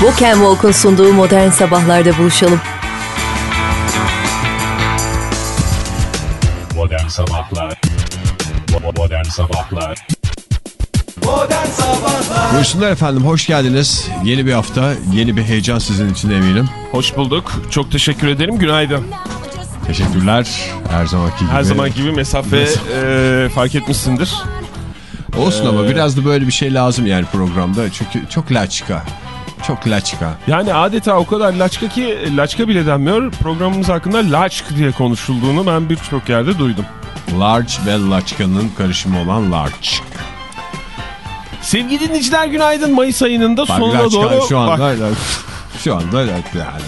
Walk and Walk'un sunduğu Modern Sabahlar'da buluşalım. Modern Sabahlar Modern Sabahlar Buyursunlar efendim hoş geldiniz. Yeni bir hafta, yeni bir heyecan sizin için eminim. Hoş bulduk. Çok teşekkür ederim. Günaydın. Teşekkürler. Her zamanki gibi. Her zaman gibi mesafe e, fark etmişsindir. Olsun ama biraz da böyle bir şey lazım yani programda. Çünkü çok laçka. Çok laçka. Yani adeta o kadar laçka ki laçka bile denmiyor. Programımız hakkında laçk diye konuşulduğunu ben birçok yerde duydum. Large ve laçkanın karışımı olan large. Sevgili dinleyiciler günaydın. Mayıs ayının da Bak sonuna laçka doğru. şu anda bak, şu anda yani.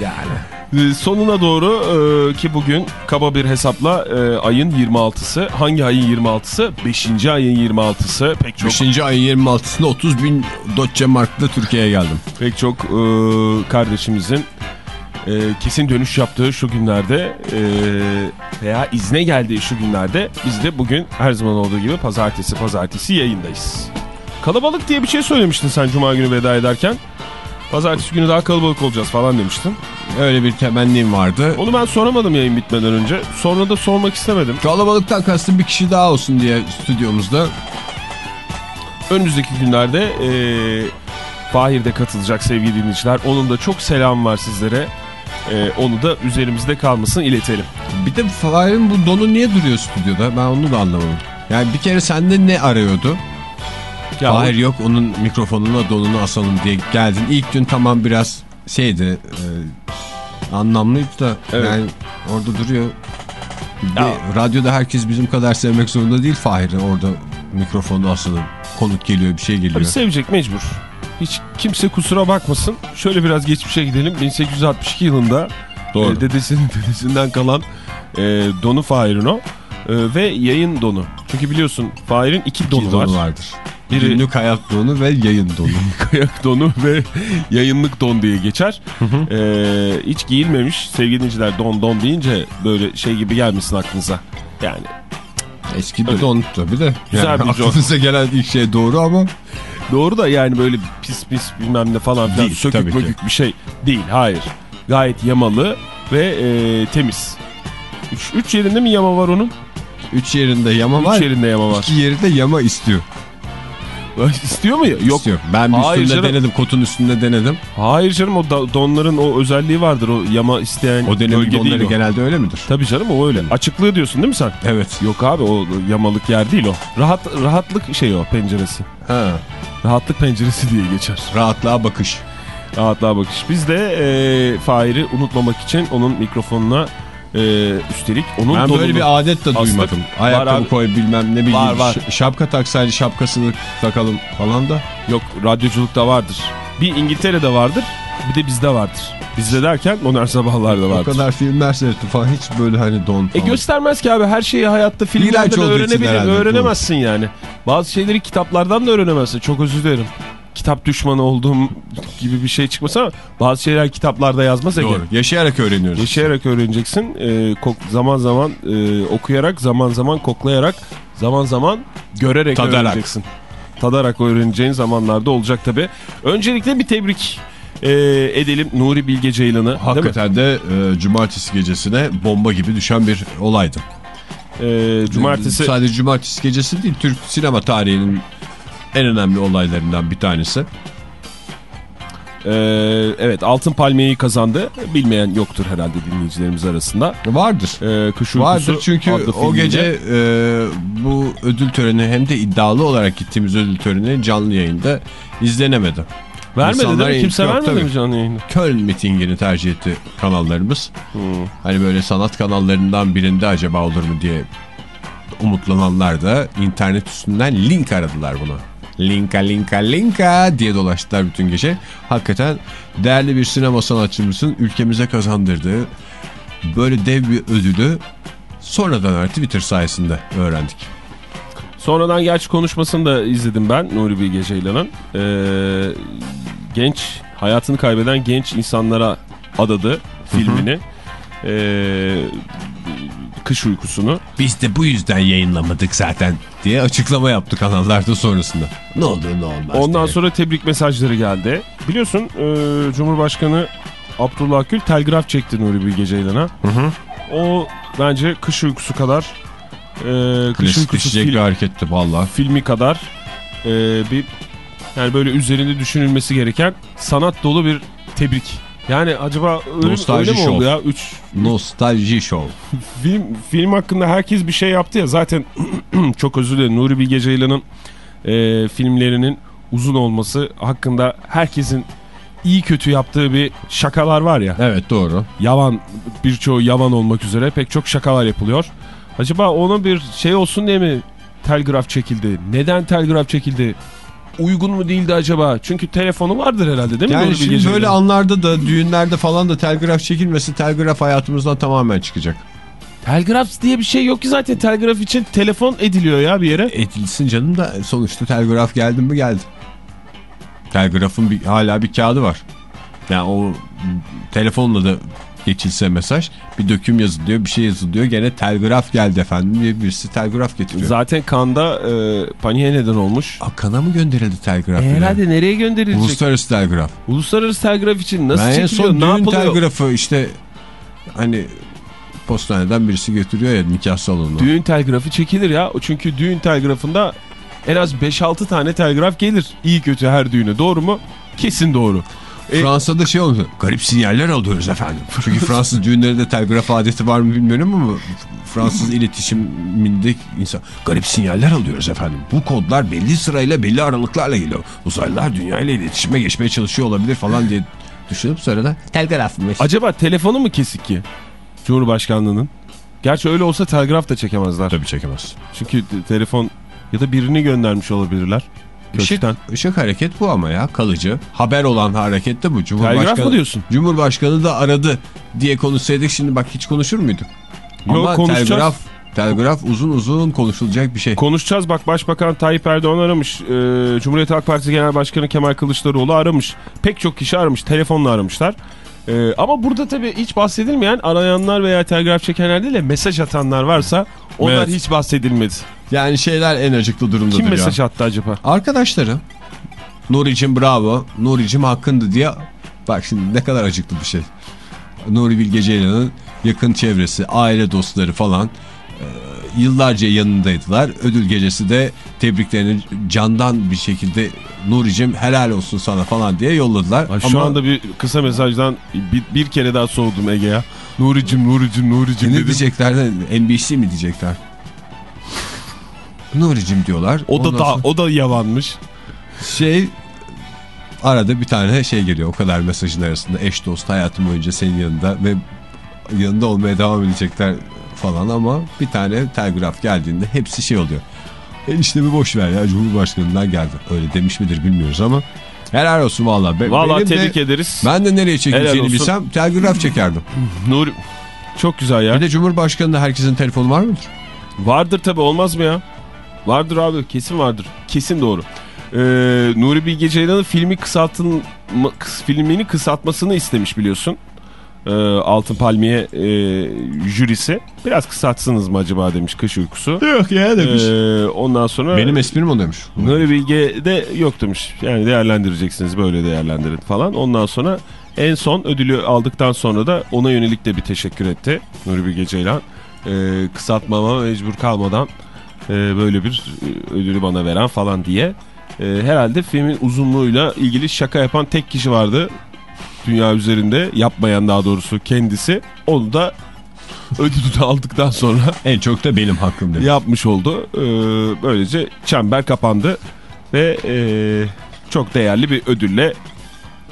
Yani. E, sonuna doğru e, ki bugün kaba bir hesapla e, ayın 26'sı. Hangi ayın 26'sı? 5. ayın 26'sı. Pek çok 5. ayın 26'sında 30 bin Deutsche Mark'la Türkiye'ye geldim. pek çok e, kardeşimizin e, kesin dönüş yaptığı şu günlerde e, veya izne geldiği şu günlerde biz de bugün her zaman olduğu gibi pazartesi pazartesi yayındayız. Kalabalık diye bir şey söylemiştin sen cuma günü veda ederken. Pazartesi günü daha kalabalık olacağız falan demiştin. Öyle bir temennim vardı. Onu ben soramadım yayın bitmeden önce. Sonra da sormak istemedim. Kalabalıktan kastım bir kişi daha olsun diye stüdyomuzda. Önümüzdeki günlerde e, Fahir de katılacak sevgili dinleyiciler. Onun da çok selam var sizlere. E, onu da üzerimizde kalmasın iletelim. Bir de Fahir'in bu donu niye duruyor stüdyoda? Ben onu da anlamadım. Yani bir kere sende ne arıyordu? Ya Fahir yok onun mikrofonuna donunu asalım diye geldin. İlk gün tamam biraz şeydi e, anlamlıydı da Evet. yani orada duruyor. Ya. radyoda herkes bizim kadar sevmek zorunda değil Fahir'i orada mikrofonu asılı konuk geliyor bir şey geliyor. Tabii sevecek mecbur. Hiç kimse kusura bakmasın. Şöyle biraz geçmişe gidelim. 1862 yılında Doğru. e, dedesinin dedesinden kalan e, donu Fahir'in o. E, ve yayın donu. Çünkü biliyorsun Fahir'in iki, İki donu, var. vardır. Biri- Günlük hayat donu ve yayın donu. Kayak donu ve yayınlık don diye geçer. E, hiç giyilmemiş sevgili dinleyiciler don don deyince böyle şey gibi gelmesin aklınıza. Yani Eski bir don tabii de. Güzel yani bir don. aklınıza gelen ilk şey doğru ama Doğru da yani böyle pis pis bilmem ne falan filan Değil, sökük mökük bir şey değil. Hayır. Gayet yamalı ve e, temiz. Üç, üç yerinde mi yama var onun? üç yerinde yama Üç var. yerinde yama var. İki yerinde yama istiyor. İstiyor mu? Yok. İstiyor. Ben bir Hayır üstünde canım. denedim. Kotun üstünde denedim. Hayır canım o da- donların o özelliği vardır. O yama isteyen O dönemin donları o. genelde öyle midir? Tabii canım o öyle. Açıklığı diyorsun değil mi sen? Evet. Yok abi o yamalık yer değil o. Rahat rahatlık şey o penceresi. Ha, Rahatlık penceresi diye geçer. rahatlığa bakış. Rahatlığa bakış. Biz de e, Fahir'i unutmamak için onun mikrofonuna e, üstelik onun Ben donunu- böyle bir adet de duymadım. Ayakkabı abi. koy bilmem ne bileyim. Var, var. Şapka taksaydı şapkasını takalım falan da. Yok radyoculukta vardır. Bir İngiltere'de vardır bir de bizde vardır. Bizde derken modern sabahlarda O vardır. kadar filmler seyrettim falan hiç böyle hani don E falan. göstermez ki abi her şeyi hayatta filmlerden öğrenebilir, öğrenemezsin yani. Bazı şeyleri kitaplardan da öğrenemezsin. Çok özür dilerim. Kitap düşmanı olduğum gibi bir şey çıkmasa ama bazı şeyler kitaplarda yazmaz. Ege. Doğru. Yaşayarak öğreniyoruz. Yaşayarak öğreneceksin. Ee, kok- zaman zaman e, okuyarak, zaman zaman koklayarak, zaman zaman görerek Tadarak. öğreneceksin. Tadarak öğreneceğin zamanlarda olacak tabi. Öncelikle bir tebrik e, edelim Nuri Bilge Ceylan'ı. Hakikaten de e, cumartesi gecesine bomba gibi düşen bir olaydı. E, cumartesi Sadece cumartesi gecesi değil Türk sinema tarihinin en önemli olaylarından bir tanesi. e, evet Altın Palmiye'yi kazandı. Bilmeyen yoktur herhalde dinleyicilerimiz arasında. Vardır. E, Kış Vardır çünkü o gece e, bu ödül töreni hem de iddialı olarak gittiğimiz ödül töreni canlı yayında izlenemedi. vermedi İnsanlar değil mi? Kimse yok, vermedi tabii. mi canlı yayında? Köln mitingini tercih etti kanallarımız. Hmm. Hani böyle sanat kanallarından birinde acaba olur mu diye umutlananlar da internet üstünden link aradılar buna. Linka linka linka diye dolaştılar bütün gece. Hakikaten değerli bir sinema sanatçımızın ülkemize kazandırdığı böyle dev bir ödülü sonradan Twitter sayesinde öğrendik. Sonradan gerçi konuşmasını da izledim ben Nuri Bilge Ceylan'ın. Ee, genç, hayatını kaybeden genç insanlara adadı filmini. Ee, kış uykusunu. Biz de bu yüzden yayınlamadık zaten diye açıklama yaptı kanallarda sonrasında. Ne olur ne olmaz Ondan diye. sonra tebrik mesajları geldi. biliyorsun e, Cumhurbaşkanı Abdullah Gül telgraf çekti Nuri Bilge Ceylan'a. O bence kış uykusu kadar e, kış uykusu Klasikleşecek fil- bir hareketti valla. filmi kadar e, bir yani böyle üzerinde düşünülmesi gereken sanat dolu bir tebrik. Yani acaba öyle, Nostalji öyle mi oldu ya? Üç, Nostalji show. film, film hakkında herkes bir şey yaptı ya zaten çok özür dilerim Nuri Bilge Ceylan'ın e, filmlerinin uzun olması hakkında herkesin iyi kötü yaptığı bir şakalar var ya. Evet doğru. Yavan birçoğu yavan olmak üzere pek çok şakalar yapılıyor. Acaba ona bir şey olsun diye mi telgraf çekildi? Neden telgraf çekildi? Uygun mu değildi acaba? Çünkü telefonu vardır herhalde değil mi? Yani böyle Ceylan'ın? anlarda da düğünlerde falan da telgraf çekilmesi telgraf hayatımızdan tamamen çıkacak. Telgraf diye bir şey yok ki zaten telgraf için telefon ediliyor ya bir yere. Edilsin canım da sonuçta telgraf geldi mi geldi. Telgrafın bir, hala bir kağıdı var. Yani o telefonla da geçilse mesaj bir döküm yazılıyor bir şey yazılıyor gene telgraf geldi efendim diye birisi telgraf getiriyor. Zaten kanda e, paniğe neden olmuş. Akana mı gönderildi telgraf? E, herhalde nereye gönderilecek? Uluslararası telgraf. Uluslararası telgraf için nasıl ben en çekiliyor? son Ne düğün telgrafı işte hani postaneden birisi götürüyor ya nikah salonuna. Düğün telgrafı çekilir ya. Çünkü düğün telgrafında en az 5-6 tane telgraf gelir. İyi kötü her düğüne. Doğru mu? Kesin doğru. E, Fransa'da şey oldu. Garip sinyaller alıyoruz efendim. Çünkü Fransız düğünlerinde telgraf adeti var mı bilmiyorum ama Fransız iletişiminde insan garip sinyaller alıyoruz efendim. Bu kodlar belli sırayla belli aralıklarla geliyor. Uzaylılar dünyayla iletişime geçmeye çalışıyor olabilir falan diye düşünüp sonra da telgrafmış. acaba telefonu mu kesik ki? Cumhurbaşkanlığının. Gerçi öyle olsa telgraf da çekemezler. Tabii çekemez. Çünkü te- telefon ya da birini göndermiş olabilirler. Işık, ışık hareket bu ama ya kalıcı. Haber olan hareket de bu. Telgraf mı diyorsun? Cumhurbaşkanı da aradı diye konuşsaydık şimdi bak hiç konuşur muyduk? Yok, Ama konuşacağız. telgraf, telgraf uzun uzun konuşulacak bir şey. Konuşacağız bak Başbakan Tayyip Erdoğan aramış. Ee, Cumhuriyet Halk Partisi Genel Başkanı Kemal Kılıçdaroğlu aramış. Pek çok kişi aramış. Telefonla aramışlar. Ee, ama burada tabii hiç bahsedilmeyen arayanlar veya telgraf çekenler değil de mesaj atanlar varsa onlar Evet. hiç bahsedilmedi. Yani şeyler en acıklı durumdadır Kim mesaj attı acaba? Arkadaşları Nuri'cim bravo, Nuri'cim hakkındı diye bak şimdi ne kadar acıklı bir şey. Nuri Bilge Ceylan'ın yakın çevresi, aile dostları falan e, yıllarca yanındaydılar. Ödül gecesi de tebriklerini candan bir şekilde Nuri'cim helal olsun sana falan diye yolladılar. Ay, şu Ama anda bir kısa mesajdan bir, bir kere daha soğudum Ege ya. Nuri'cim, Nuri'cim, Nuri'cim ne dedim. diyecekler NBC mi diyecekler? Nuri'cim diyorlar. O da, da, sonra- o da yavanmış. Şey arada bir tane şey geliyor o kadar mesajın arasında eş dost hayatım boyunca senin yanında ve yanında olmaya devam edecekler falan ama bir tane telgraf geldiğinde hepsi şey oluyor. Enişte bir boş ver ya Cumhurbaşkanı'ndan geldi. Öyle demiş midir bilmiyoruz ama helal olsun valla. Be- Vallahi benim de- tebrik ederiz. Ben de nereye çekileceğini bilsem telgraf çekerdim. Nuri çok güzel ya. Bir de Cumhurbaşkanı'nda herkesin telefonu var mıdır? Vardır tabi olmaz mı ya? Vardır abi kesin vardır. Kesin doğru. Ee, Nuri Bilge Ceylan'ın filmi kısaltın kıs- filmini kısaltmasını istemiş biliyorsun. Ee, Altın Palmiye e, jürisi. Biraz kısaltsınız mı acaba demiş kış uykusu. Yok ya Ee, ondan sonra Benim esprim o demiş. Nuri Bilge de yok demiş. Yani değerlendireceksiniz böyle değerlendirin falan. Ondan sonra en son ödülü aldıktan sonra da ona yönelik de bir teşekkür etti Nuri Bilge Ceylan. Ee, kısaltmama mecbur kalmadan e, böyle bir e, ödülü bana veren falan diye. E, herhalde filmin uzunluğuyla ilgili şaka yapan tek kişi vardı dünya üzerinde. Yapmayan daha doğrusu kendisi. Onu da ödülü aldıktan sonra En çok da benim hakkım demiş. yapmış oldu. Ee, böylece çember kapandı ve e, çok değerli bir ödülle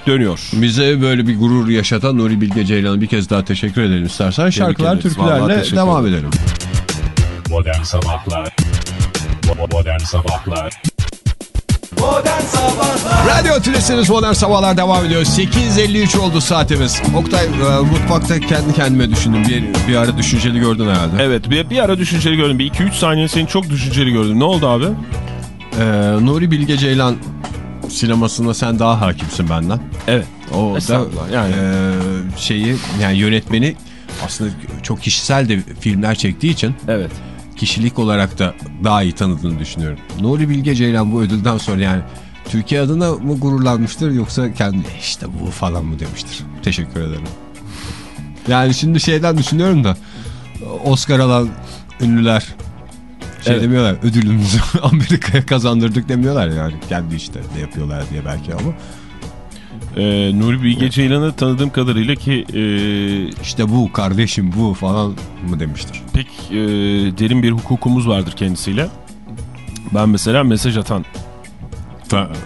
dönüyor. Bize böyle bir gurur yaşatan Nuri Bilge Ceylan'a bir kez daha teşekkür edelim istersen. Şarkılar, türkülerle devam edelim. Modern Sabahlar Bo- Modern Sabahlar Radyo Tülesi'niz Modern Sabahlar devam ediyor. 8.53 oldu saatimiz. Oktay e, mutfakta kendi kendime düşündüm. Bir, bir ara düşünceli gördün herhalde. Evet bir, bir ara düşünceli gördüm. Bir 2-3 saniye seni çok düşünceli gördüm. Ne oldu abi? Ee, Nuri Bilge Ceylan sinemasına sen daha hakimsin benden. Evet. O da yani. e, şeyi yani yönetmeni aslında çok kişisel de filmler çektiği için Evet. Kişilik olarak da daha iyi tanıdığını düşünüyorum. Nuri Bilge Ceylan bu ödülden sonra yani Türkiye adına mı gururlanmıştır yoksa kendi işte bu falan mı demiştir. Teşekkür ederim. Yani şimdi şeyden düşünüyorum da Oscar alan ünlüler şey Evet. demiyorlar ödülümüzü Amerika'ya kazandırdık demiyorlar yani. Kendi işte ne yapıyorlar diye belki ama. Ee, Nuri Bilge Ceylan'ı tanıdığım kadarıyla ki e, İşte bu kardeşim bu falan mı demiştir. pek e, derin bir hukukumuz vardır kendisiyle. Ben mesela mesaj atan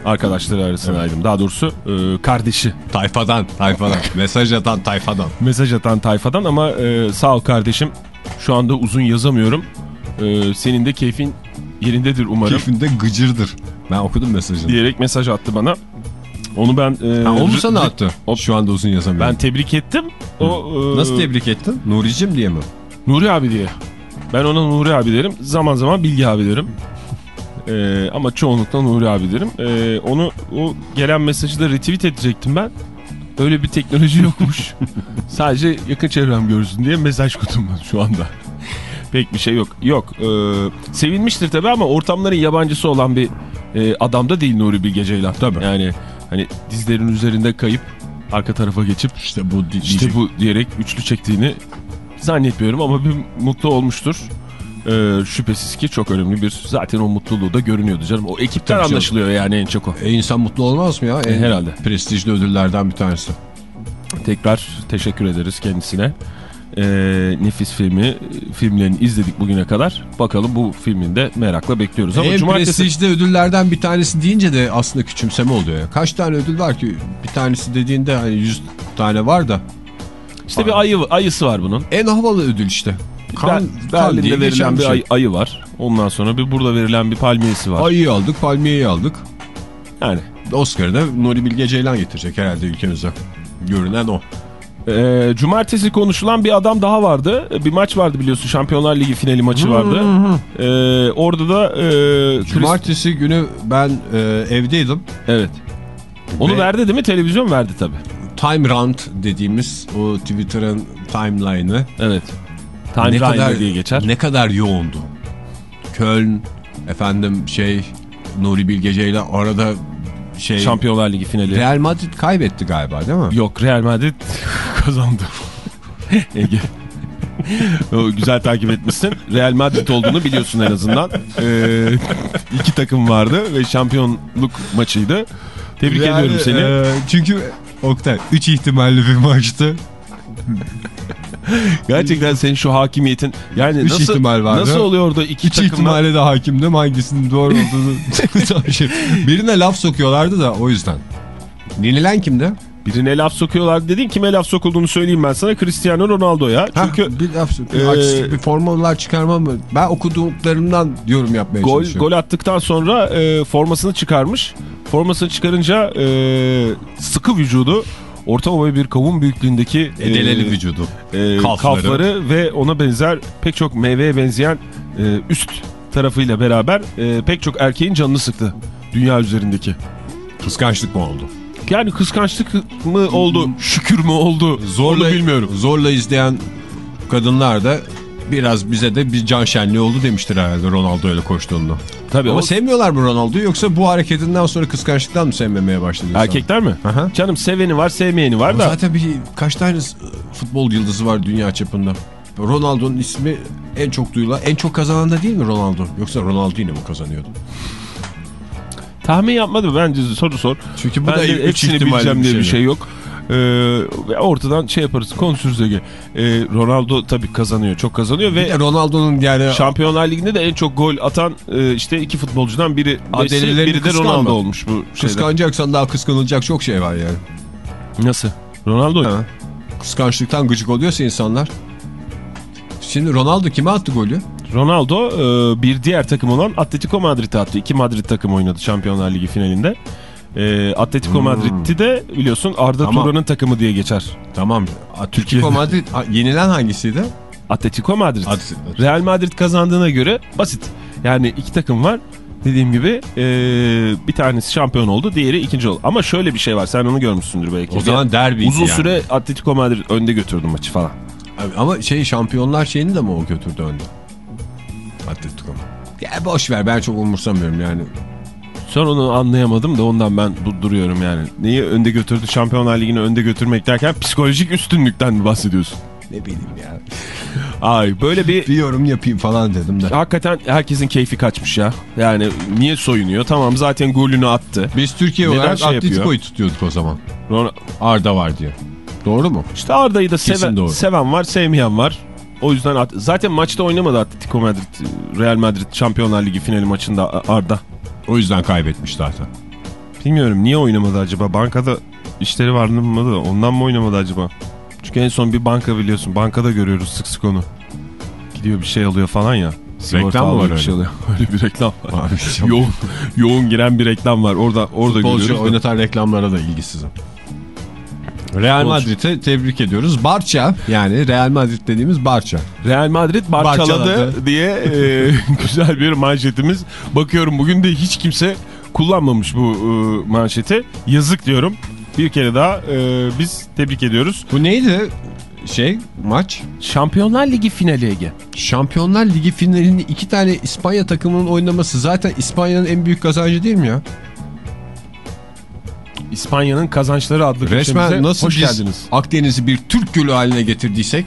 arkadaşları arasındaydım. Daha doğrusu e, kardeşi Tayfadan tayfadan mesaj atan tayfadan. mesaj atan tayfadan ama e, sağ ol kardeşim şu anda uzun yazamıyorum. E, senin de keyfin yerindedir umarım Keyfinde gıcırdır. Ben okudum mesajını. diyerek mesaj attı bana. Onu ben e, Ha, onu sana attı. O- Şu anda uzun yazamıyorum. Ben tebrik ettim. O e, Nasıl tebrik ettin? Nuri'cim diye mi? Nuri abi diye. Ben ona Nuri abi derim. Zaman zaman Bilgi abi derim. Ee, ama çoğunlukla Nuri abi derim. Ee, onu o gelen mesajı da retweet edecektim ben. Öyle bir teknoloji yokmuş. Sadece yakın çevrem görsün diye mesaj kutum var şu anda. Pek bir şey yok. Yok. Ee, sevinmiştir tabii ama ortamların yabancısı olan bir e, adam da değil Nuri Bilge Ceylan. Tabii. Yani hani dizlerin üzerinde kayıp arka tarafa geçip İşte bu işte bu diyerek üçlü çektiğini zannetmiyorum ama bir mutlu olmuştur. Ee, şüphesiz ki çok önemli bir zaten o mutluluğu da görünüyordu canım. O ekipten Tabii canım. anlaşılıyor yani en çok o. E, insan mutlu olmaz mı ya? En herhalde. Prestijli ödüllerden bir tanesi. Tekrar teşekkür ederiz kendisine. Ee, nefis filmi, filmlerini izledik bugüne kadar. Bakalım bu filmin de merakla bekliyoruz. Ama en cumartesi prestijli ödüllerden bir tanesi deyince de aslında küçümseme oluyor. Kaç tane ödül var ki? Bir tanesi dediğinde hani 100 tane var da. işte bir ayı, ayısı var bunun. En havalı ödül işte. Kan, Ber- kan Berlin'de verilen bir şey. ayı, ayı var. Ondan sonra bir burada verilen bir palmiyesi var. Ayıyı aldık, palmiyeyi aldık. Yani Oscar'ı da Nuri Bilge Ceylan getirecek herhalde ülkemize. Görünen o. Ee, cumartesi konuşulan bir adam daha vardı. Bir maç vardı biliyorsun. Şampiyonlar Ligi finali maçı vardı. Ee, orada da... E, Cumartesi günü ben e, evdeydim. Evet. Onu Ve- verdi değil mi? Televizyon verdi tabii. Time Round dediğimiz o Twitter'ın timeline'ı Evet. Time Ryan diye geçer. Ne kadar yoğundu. Köln, efendim şey Nuri Bilge Ceylan arada şey Şampiyonlar Ligi finali. Real Madrid kaybetti galiba değil mi? Yok Real Madrid kazandı. Ege. güzel takip etmişsin. Real Madrid olduğunu biliyorsun en azından. Ee, iki takım vardı ve şampiyonluk maçıydı. Tebrik Yani, ediyorum seni. e, çünkü Oktay 3 ihtimalli bir maçtı. Gerçekten senin şu hakimiyetin yani Üç nasıl, ihtimal vardı. nasıl oluyor da iki 3 takıma ihtimale de hakimdim hangisinin doğru olduğunu. Şey, Birine laf sokuyorlardı da o yüzden. Yenilen kimdi? birine laf sokuyorlar dedin kime laf sokulduğunu söyleyeyim ben sana Cristiano Ronaldo'ya. Çünkü Ha, bir laf sokuyor. Artistik bir formalar çıkarma mı? Ben okuduklarımdan yorum yapmaya gol, çalışıyorum. gol attıktan sonra e, formasını çıkarmış. Formasını çıkarınca e, sıkı vücudu orta boy bir kavun büyüklüğündeki e, Edeleli vücudu. e, Kalfları. kalfları ve ona benzer pek çok meyveye benzeyen e, üst tarafıyla beraber e, pek çok erkeğin canını sıktı dünya üzerindeki. Kıskançlık mı oldu? Yani kıskançlık mı oldu, şükür mü oldu Zorla bilmiyorum. Zorla izleyen kadınlar da biraz bize de bir can şenliği oldu demiştir herhalde Ronaldo öyle koştuğunda. Tabii Ama o sevmiyorlar mı Ronaldo'yu yoksa bu hareketinden sonra kıskançlıktan mı sevmemeye başladı? erkekler mi? Aha. Canım seveni var, sevmeyeni var Ama da. Zaten bir kaç tane futbol yıldızı var dünya çapında. Ronaldo'nun ismi en çok duyulan, en çok kazanan da değil mi Ronaldo? Yoksa Ronaldo yine mi kazanıyordu? Tahmin yapmadı bence soru sor. Çünkü bu ben da de hepsini bileceğim diye bir şey. şey yok. Ee, ortadan şey yaparız konuşuruz Ege. Ee, Ronaldo tabii kazanıyor çok kazanıyor ve Ronaldo'nun yani Şampiyonlar Ligi'nde de en çok gol atan e, işte iki futbolcudan biri Messi, biri de. Ronaldo olmuş bu şeyde. kıskanacaksan daha kıskanılacak çok şey var yani. Nasıl? Ronaldo Ha. Kıskançlıktan gıcık oluyorsa insanlar. Şimdi Ronaldo kime attı golü? Ronaldo e, bir diğer takım olan Atletico Madrid'e attı. İki Madrid takımı oynadı Şampiyonlar Ligi finalinde. E, Atletico Madrid'i de biliyorsun Arda Tamam. Turan'ın takımı diye geçer. Tamam. Atletico Madrid yenilen hangisiydi? Atletico Madrid. At- Real Madrid kazandığına göre basit. Yani iki takım var. Dediğim gibi e, bir tanesi şampiyon oldu, diğeri ikinci oldu. Ama şöyle bir şey var, sen onu görmüşsündür belki. O zaman derbiydi Uzun yani. süre Atletico Madrid önde götürdü maçı falan. Ama şey şampiyonlar şeyini de mi o götürdü önde? Atletico. Ya boş ver ben çok umursamıyorum yani. Son onu anlayamadım da ondan ben durduruyorum yani. Neyi önde götürdü Şampiyonlar Ligi'ni önde götürmek derken psikolojik üstünlükten mi bahsediyorsun? Ne bileyim ya. Ay böyle bir Bir yorum yapayım falan dedim de. hakikaten herkesin keyfi kaçmış ya. Yani niye soyunuyor? Tamam zaten golünü attı. Biz Türkiye Neden olarak şey? Atletico'yu tutuyorduk o zaman. Ron- Arda var diye. Doğru mu? İşte Arda'yı da Kesin seven, var, sevmeyen var. O yüzden at- zaten maçta oynamadı Atletico Madrid, Real Madrid Şampiyonlar Ligi finali maçında Arda. O yüzden kaybetmiş zaten. Bilmiyorum niye oynamadı acaba? Bankada işleri vardı mı da ondan mı oynamadı acaba? Çünkü en son bir banka biliyorsun. Bankada görüyoruz sık sık onu. Gidiyor bir şey alıyor falan ya. Sigorta Reklam mı var bir şey öyle? Öyle bir reklam var. Abi, yoğun, yoğun giren bir reklam var. Orada orada Futbolcu görüyoruz. da. oynatan reklamlara da ilgisizim. Real. Madrid'e tebrik ediyoruz. Barça yani Real Madrid dediğimiz Barça. Real Madrid barçaladı, Barçaladı. diye e, güzel bir manşetimiz. Bakıyorum bugün de hiç kimse kullanmamış bu e, manşeti. Yazık diyorum. Bir kere daha e, biz tebrik ediyoruz. Bu neydi şey maç? Şampiyonlar Ligi finali Ege. Şampiyonlar Ligi finalinde iki tane İspanya takımının oynaması zaten İspanya'nın en büyük kazancı değil mi ya? İspanya'nın kazançları adlı Resmen nasıl hoş geldiniz. Akdeniz'i bir Türk gölü haline getirdiysek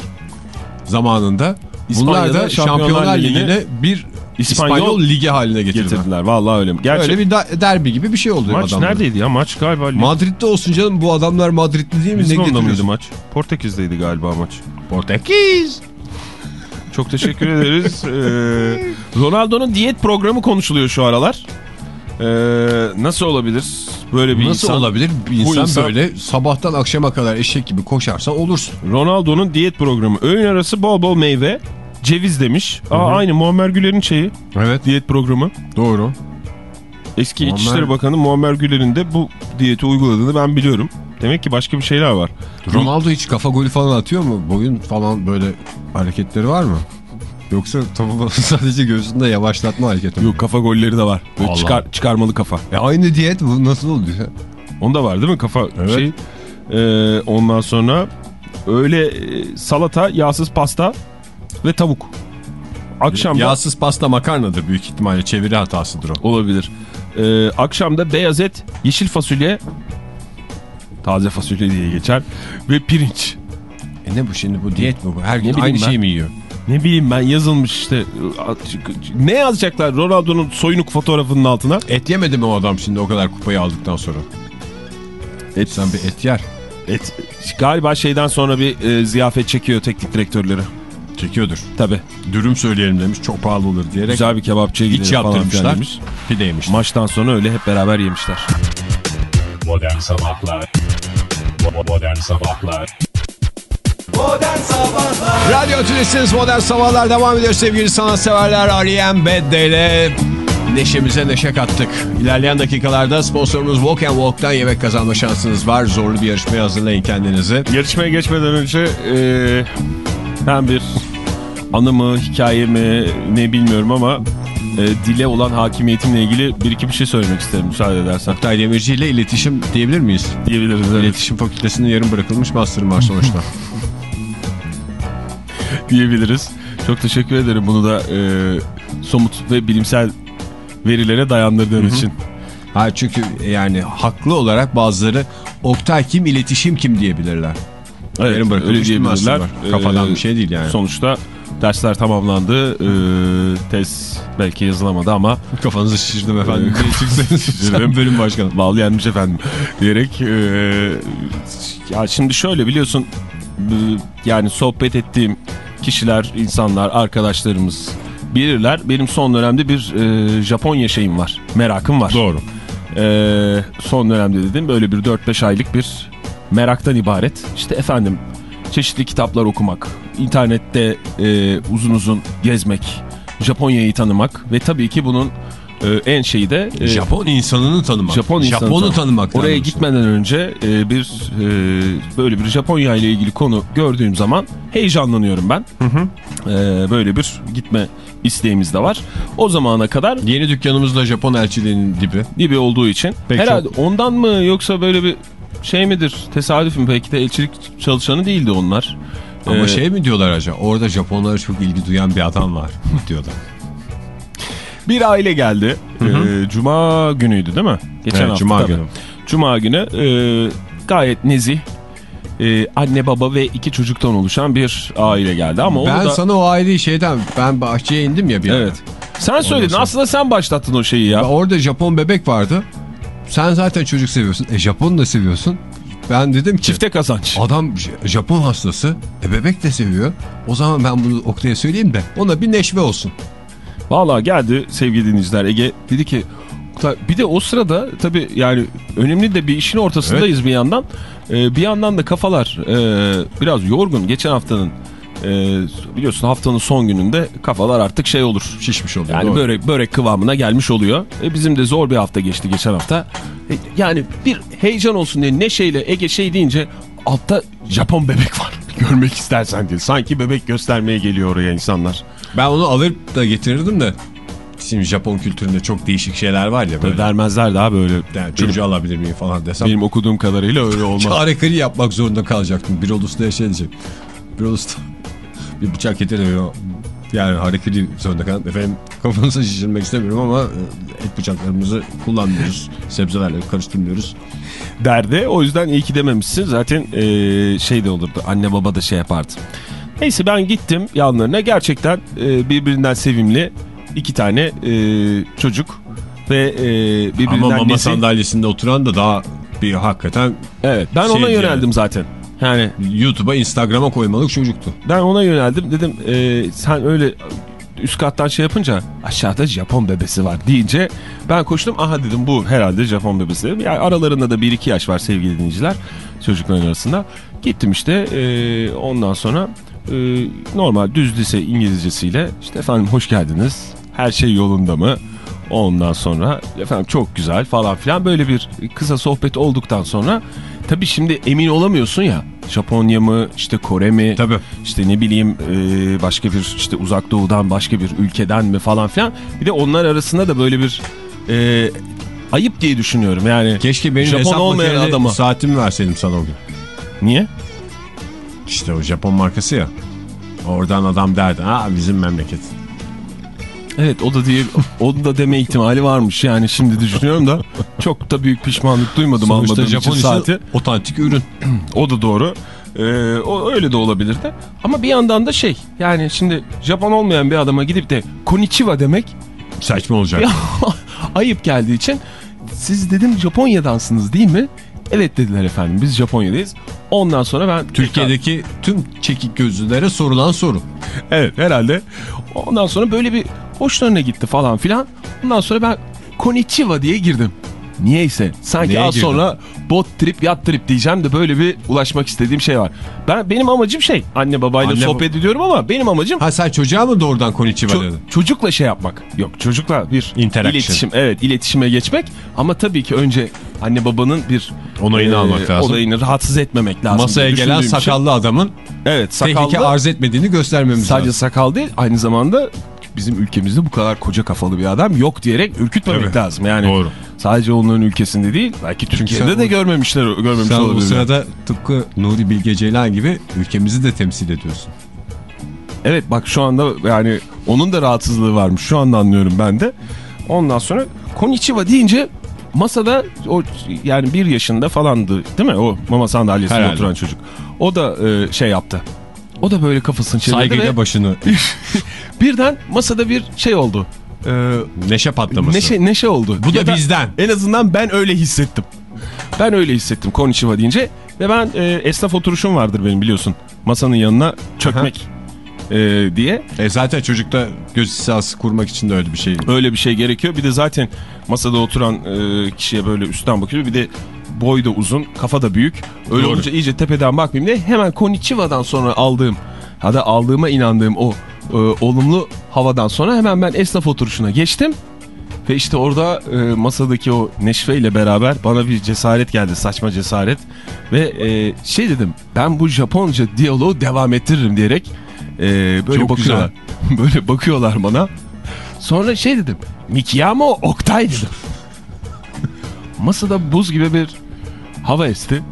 zamanında İspanya'da bunlar da Şampiyonlar Ligi'ne bir İspanyol İspanyol, Ligi haline getirdiler. Getirdiler vallahi öyle. Gerçi Öyle bir derbi gibi bir şey oldu maç adamların. neredeydi ya? Maç galiba Lig- Madrid'de olsun canım bu adamlar Madrid'li değil mi? Lisbon'da mıydı maç? Portekiz'deydi galiba maç. Portekiz. Çok teşekkür ederiz. Ee, Ronaldo'nun diyet programı konuşuluyor şu aralar. Ee, nasıl olabilir böyle bir Nasıl insan? olabilir bir insan, insan- böyle sabahtan akşama kadar eşek gibi koşarsa olursun. Ronaldo'nun diyet programı. Öğün arası bol bol meyve, ceviz demiş. Aa, aynı Muammer Güler'in şeyi Evet diyet programı. doğru. Eski Muammer- İçişleri Bakanı Muammer Güler'in de bu diyeti uyguladığını ben biliyorum. Demek ki başka bir şeyler var. Ronaldo hiç kafa golü falan atıyor mu? Boyun falan böyle hareketleri var mı? Yoksa tabii sadece göğsünde yavaşlatma hareketi mi? Yok kafa golleri de var. Böyle çıkar, çıkarmalı kafa. E aynı diyet bu nasıl oluyor? Onda var değil mi kafa Evet. şey? Ee, ondan sonra öyle e, salata, yağsız pasta ve tavuk. Akşamda Yağsız pasta makarnadır büyük ihtimalle çeviri hatasıdır o. olabilir. Ee, akşamda beyaz et, yeşil fasulye, taze fasulye diye geçer ve pirinç. E ne bu şimdi bu diyet mi bu? Her gün aynı ben. şeyi mi yiyor? Ne bileyim ben yazılmış işte. Ne yazacaklar Ronaldo'nun soyunuk fotoğrafının altına? Et yemedi mi o adam şimdi o kadar kupayı aldıktan sonra? Et, Sen bir et yer. et. Galiba şeyden sonra bir e, ziyafet çekiyor teknik direktörleri. Çekiyordur. Tabii. Dürüm söyleyelim demiş çok pahalı olur diyerek. Güzel bir kebapçıya gidelim İç yaptırmışlar. demiş. Pide yemişler. Maçtan sonra öyle hep beraber yemişler. Modern Sabahlar Bo- Modern Sabahlar Radyo Tülesi'niz Modern Sabahlar devam ediyor sevgili sanatseverler. R.E.M. Bad Day'le neşemize neşe kattık. İlerleyen dakikalarda sponsorumuz Walk and Walk'tan yemek kazanma şansınız var. Zorlu bir yarışmaya hazırlayın kendinizi. Yarışmaya geçmeden önce e, ben bir anı mı hikaye mi ne bilmiyorum ama e, dile olan hakimiyetimle ilgili bir iki bir şey söylemek isterim müsaade edersen. Oktay Demirci ile iletişim diyebilir miyiz? Diyebiliriz evet. İletişim fakültesinde yarım bırakılmış master'ım var sonuçta. diyebiliriz. Çok teşekkür ederim bunu da e, somut ve bilimsel verilere dayandırdığın için. ha çünkü yani haklı olarak bazıları Oktay kim iletişim kim diyebilirler. Evet, bırakılmış öyle diyebilirler. Kafadan Ee, bir şey değil yani. Sonuçta dersler tamamlandı. Ee, test belki yazılamadı ama Kafanızı şişirdim efendim. Ee. Sen bölüm başkanı. Bal yenmiş efendim diyerek ee, ya şimdi şöyle biliyorsun yani sohbet ettiğim kişiler, insanlar, arkadaşlarımız bilirler. Benim son dönemde bir ee, Japonya şeyim var. Merakım var. Doğru. Ee, son dönemde dedim böyle bir 4-5 aylık bir meraktan ibaret. İşte efendim çeşitli kitaplar okumak, internette e, uzun uzun gezmek, Japonya'yı tanımak ve tabii ki bunun e, en şeyi de e, Japon insanını tanımak. Japon insanı Japonu tanımak. Oraya gitmeden önce e, bir e, böyle bir Japonya ile ilgili konu gördüğüm zaman heyecanlanıyorum ben. E, böyle bir gitme isteğimiz de var. O zamana kadar Yeni dükkanımız da Japon elçiliğinin dibi. gibi olduğu için. Pek Herhalde ondan mı yoksa böyle bir şey midir? Tesadüf mü? Belki de elçilik çalışanı değildi onlar. Ama Ee, şey mi diyorlar acaba? Orada Japonlara çok ilgi duyan bir adam var diyorlar. Bir aile geldi. Ee, Cuma günüydü değil mi? Geçen Evet, hafta. Cuma tabii. günü. Cuma günü e, gayet nezih. e, anne baba ve iki çocuktan oluşan bir aile geldi ama Ben da... sana o aileyi şeyden ben bahçeye indim ya bir. Evet. Sen söyledin sonra- aslında sen başlattın o şeyi ya. Orada Japon bebek vardı. Sen zaten çocuk seviyorsun. E Japon da seviyorsun. Ben dedim ki Çifte kazanç. adam Japon hastası. E bebek de seviyor. O zaman ben bunu Oktay'a söyleyeyim de ona bir neşve olsun. Valla geldi sevgili dinleyiciler Ege dedi ki "Oktay, bir de o sırada tabii yani önemli de bir işin ortasındayız bir yandan. Ee, bir yandan da kafalar e, biraz yorgun. Geçen haftanın e, biliyorsun haftanın son gününde kafalar artık şey olur. Şişmiş oluyor. Yani doğru. börek, börek kıvamına gelmiş oluyor. E, bizim de zor bir hafta geçti geçen hafta. E, yani bir heyecan olsun diye neşeyle Ege şey deyince altta Japon bebek var. Görmek istersen diye. Sanki bebek göstermeye geliyor oraya insanlar. Ben onu alıp da getirirdim de. Şimdi Japon kültüründe çok değişik şeyler var ya böyle. Vermezler daha böyle. Yani çocuğu alabilir miyim falan desem. Benim okuduğum kadarıyla öyle olmaz. Hareketi yapmak zorunda kalacaktım. Bir ulusda şey diyecek. Bir ulusda bir bıçak getirmiyor. Yani hareketi zorunda kaldım. Efendim kafanızı şişirmek istemiyorum ama e, et bıçaklarımızı kullanmıyoruz. Sebzelerle karıştırmıyoruz. derdi. O yüzden iyi ki dememişsin. Zaten eee, şey de olurdu. Anne baba da şey yapardı. Neyse ben gittim yanlarına. Gerçekten eee, birbirinden sevimli iki tane eee, çocuk ve eee, birbirinden Ama mama nezih- sandalyesinde oturan da daha bir hakikaten Evet ben ona yani. yöneldim zaten. Yani YouTube'a Instagram'a koymalık çocuktu. ben ona yöneldim. Dedim eee, sen öyle üst kattan şey yapınca aşağıda Japon bebesi var deyince ben koştum. Aha dedim bu herhalde Japon bebesi. Yani aralarında da 1-2 yaş var sevgili dinleyiciler çocukların arasında. Gittim işte eee, ondan sonra eee, normal düz lise İngilizcesiyle işte efendim hoş geldiniz. Her şey yolunda mı? Ondan sonra efendim çok güzel falan filan böyle bir kısa sohbet olduktan sonra tabii şimdi emin olamıyorsun ya Japonya mı işte Kore mi Tabii. işte ne bileyim e, başka bir işte uzak doğudan başka bir ülkeden mi falan filan bir de onlar arasında da böyle bir e, ayıp diye düşünüyorum yani Keşke benim Japon hesap olmayan adama. saatimi verseydim sana o gün. niye? İşte o Japon markası ya. Oradan adam derdi. Ha bizim memleket. Evet o da diye onun da deme ihtimali varmış yani şimdi düşünüyorum da çok da büyük pişmanlık duymadım Sonuçta almadığım Japon için saati. otantik ürün. O da doğru. Ee, o öyle de olabilirdi. Ama bir yandan da şey yani şimdi Japon olmayan bir adama gidip de konnichiwa demek Saçma olacak. ayıp geldiği için siz dedim Japonya'dansınız değil mi? Evet dediler efendim biz Japonya'dayız. Ondan sonra ben Türkiye'deki tüm çekik gözlülere sorulan soru. evet herhalde. Ondan sonra böyle bir hoşlarına gitti falan filan. Ondan sonra ben konnichiwa diye girdim. Niyeyse sanki Neye az girdin? sonra bot trip yat trip diyeceğim de böyle bir ulaşmak istediğim şey var. Ben benim amacım şey anne babayla Anne sohbet ediyorum ama benim amacım Ha sen çocuğa mı doğrudan konnichiwa ço- dedin? çocukla şey yapmak. Yok çocukla bir iletişim evet iletişime geçmek ama tabii ki önce anne babanın bir Onayını e, almak lazım. Onayını rahatsız etmemek lazım. Masaya gelen için. sakallı adamın Evet tehlike sakallı. arz etmediğini göstermemiz Sadece lazım. sakal değil aynı zamanda bizim ülkemizde bu kadar koca kafalı bir adam yok diyerek ürkütmemek Tabii. lazım. Yani Doğru. sadece onların ülkesinde değil belki Türkiye'de de o- görmemişler görmemiş Sen bu sırada tıpkı Nuri Bilge Ceylan gibi ülkemizi de temsil ediyorsun. Evet bak şu anda yani onun da rahatsızlığı varmış şu anda anlıyorum ben de. Ondan sonra Konnichiwa deyince masada o yani bir yaşında falandı değil mi o mama sandalyesinde Herhalde. oturan çocuk. O da e, şey yaptı. O da böyle kafasını çevirdi Saygıyla ve başını birden masada bir şey oldu. E, neşe patlaması. neşe, neşe oldu. Bu da Ya bizden. En azından ben öyle hissettim. Ben öyle hissettim Konnichiwa deyince. Ve ben e, esnaf oturuşum vardır benim biliyorsun. Masanın yanına çökmek e, diye. E zaten çocukta göz hizası kurmak için de öyle bir şey. Öyle bir şey gerekiyor. Bir de zaten masada oturan e, kişiye böyle üstten bakıyor. Bir de boy da uzun, kafa da büyük. Öyle Doğru. olunca iyice tepeden bakmayayım diye hemen Konnichiwa'dan sonra aldığım ya da aldığıma inandığım o e, olumlu havadan sonra hemen ben esnaf oturuşuna geçtim. Ve işte orada e, masadaki o Neşve ile beraber bana bir cesaret geldi. Saçma cesaret. Ve e, şey dedim ben bu Japonca diyaloğu devam ettiririm diyerek e, böyle Çok bakıyorlar. böyle bakıyorlar bana. Sonra şey dedim. Mikiyamo Oktay dedim. Masada buz gibi bir hava esti.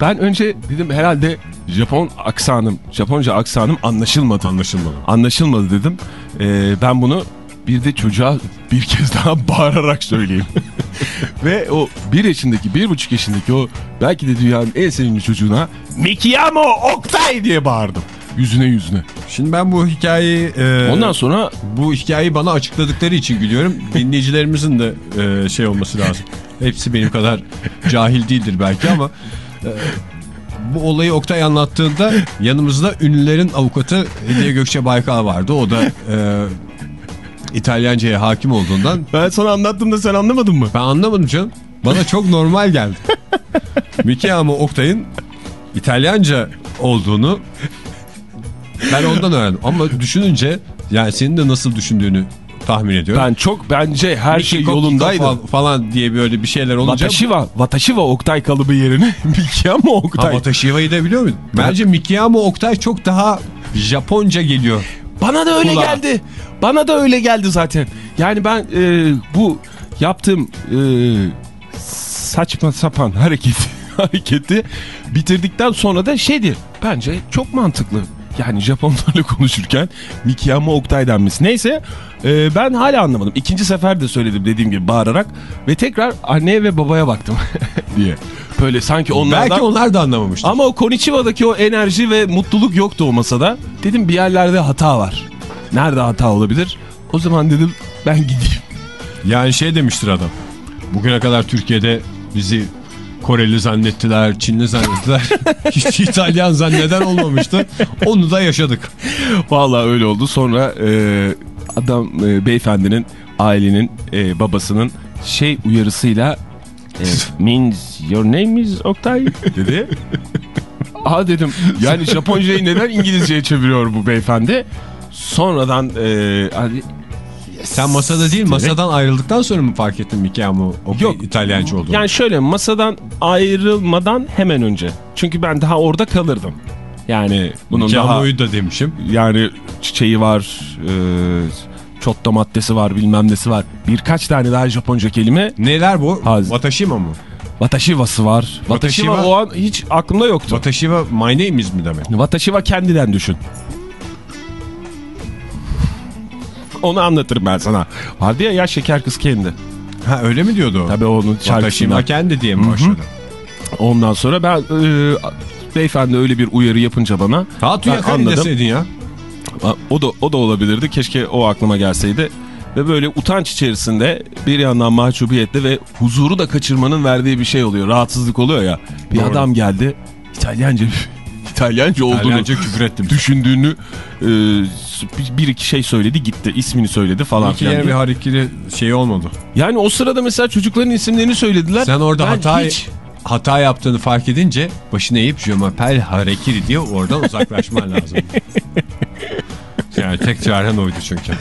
Ben önce dedim herhalde Japon aksanım, Japonca aksanım anlaşılmadı. Anlaşılmadı. Anlaşılmadı dedim. Ee, ben bunu bir de çocuğa bir kez daha bağırarak söyleyeyim. Ve o bir yaşındaki, bir buçuk yaşındaki o belki de dünyanın en sevimli çocuğuna Mikiyamo Oktay diye bağırdım. Yüzüne yüzüne. Şimdi ben bu hikayeyi... e, Ondan sonra Bu hikayeyi bana açıkladıkları için gülüyorum. Dinleyicilerimizin de e, şey olması lazım. Hepsi benim kadar cahil değildir belki ama bu olayı Oktay anlattığında yanımızda ünlülerin avukatı Hediye Gökçe Baykal vardı. O da e, İtalyanca'ya hakim olduğundan ben sana anlattım da sen anlamadın mı? ben anlamadım canım. Bana çok normal geldi. Miki ama Oktay'ın İtalyanca olduğunu ben ondan öğrendim. Ama düşününce yani senin de nasıl düşündüğünü tahmin ediyorum. Ben çok bence her şey Mikiko, yolundaydı. Kiko falan diye böyle bir şeyler olunca. Watashiwa, Watashiwa Oktay kalıbı yerine Mikiyamo Ha, Oktay. Watashiva'yı da biliyor musun? Bence Mikiyamo Oktay çok daha Japonca geliyor. Bana da öyle Kulağa. geldi. Bana da öyle geldi zaten. Yani ben e, bu yaptığım e, saçma sapan hareketi hareketi bitirdikten sonra da şeydi. Bence çok mantıklı. Yani Japonlarla konuşurken Mikiyama Oktay denmesi. Neyse e, ben hala anlamadım. İkinci sefer de söyledim dediğim gibi bağırarak. Ve tekrar anneye ve babaya baktım diye. Böyle sanki onlardan... Belki onlar da anlamamıştır. Ama o Konichiwa'daki o enerji ve mutluluk yoktu o masada. Dedim bir yerlerde hata var. Nerede hata olabilir? O zaman dedim ben gideyim. Yani şey demiştir adam. Bugüne kadar Türkiye'de bizi Koreli zannettiler, Çinli zannettiler. Hiç İtalyan zanneden olmamıştı. Onu da yaşadık. Vallahi öyle oldu. Sonra e, adam e, beyefendinin ailenin e, babasının şey uyarısıyla e, means your name is Oktay dedi. Aa dedim yani Japoncayı neden İngilizceye çeviriyor bu beyefendi? Sonradan e, hani Sen masada değil masadan ayrıldıktan sonra mı fark ettin Mikiyamo Oktay Yok. İtalyanca olduğunu? Yani şöyle masadan ayrılmadan hemen önce. Çünkü ben daha orada kalırdım. Yani bunun daha da demişim. yani çiçeği var, e, çotta maddesi var, bilmem nesi var. Birkaç tane daha Japonca kelime. Neler bu? Haz- Watashima mı? Watashiva'sı var. Watashiwa Watashiwa- o an hiç aklımda yoktu. Watashiwa my name is mi demek? Watashiwa kendiden düşün. Onu anlatırım ben sana. Vardı ya ya şeker kız kendi. Ha öyle mi diyordu o? Tabii onun Watashima şarkısından. kendi diye mi başladı? Ondan sonra ben e, beyefendi öyle bir uyarı yapınca bana kari anladım. deseydin ya. o da o da olabilirdi. Keşke o aklıma gelseydi. Ve böyle utanç içerisinde bir yandan mahcubiyetle ve huzuru da kaçırmanın verdiği bir şey oluyor. Rahatsızlık oluyor ya. Bir Doğru. adam geldi. İtalyanca İtalyanca olduğunu İtalyanca küfür ettim. düşündüğünü e, bir, iki şey söyledi gitti. ismini söyledi falan İki filan. yere bir hareketi şey olmadı. Yani o sırada mesela çocukların isimlerini söylediler. Sen orada Ben hata hiç- hata yaptığını fark edince başını eğip je m'appelle harekiri diye oradan uzaklaşman lazım. yani tek çaren oydu çünkü.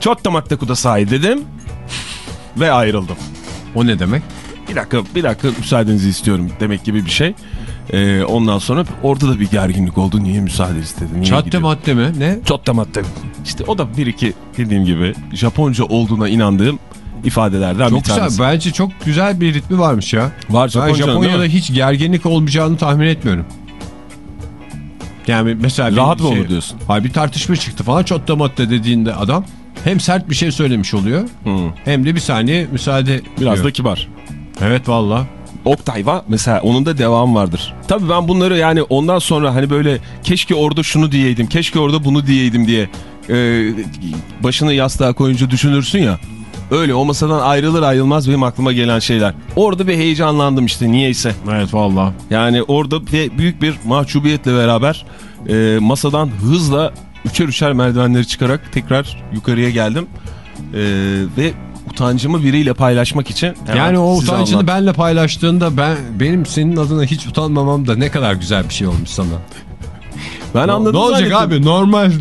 Çok da madde kudasai dedim. Ve ayrıldım. O ne demek? Bir dakika bir dakika müsaadenizi istiyorum demek gibi bir şey. Ee, ondan sonra orada da bir gerginlik oldu. Niye müsaade istedi? Niye Çatte gidiyor? madde mi? Ne? Çotta madde. İşte o da bir iki dediğim gibi Japonca olduğuna inandığım ifadelerden Çok bir tanesi. güzel. Bence çok güzel bir ritmi varmış ya. Var Ben Japonca'nın Japonya'da hiç gerginlik olmayacağını tahmin etmiyorum. Yani mesela Rahat mı şey- olur diyorsun? Hayır bir tartışma çıktı falan çotta madde dediğinde adam hem sert bir şey söylemiş oluyor Hı. hem de bir saniye müsaade Biraz diyor. da kibar. Evet valla. Oktayva mesela onun da devam vardır. Tabii ben bunları yani ondan sonra hani böyle keşke orada şunu diyeydim, keşke orada bunu diyeydim diye e, başını yastığa koyunca düşünürsün ya. Öyle o masadan ayrılır ayrılmaz benim aklıma gelen şeyler. Orada bir heyecanlandım işte niyeyse. Evet valla. Yani orada ve büyük bir mahcubiyetle beraber e, masadan hızla üçer üçer merdivenleri çıkarak tekrar yukarıya geldim. E, ve utancımı biriyle paylaşmak için Yani o utancını anlattım. benle paylaştığında ben benim senin adına hiç utanmamam da ne kadar güzel bir şey olmuş sana. Ben anladım ne olacak zannettim. abi normal.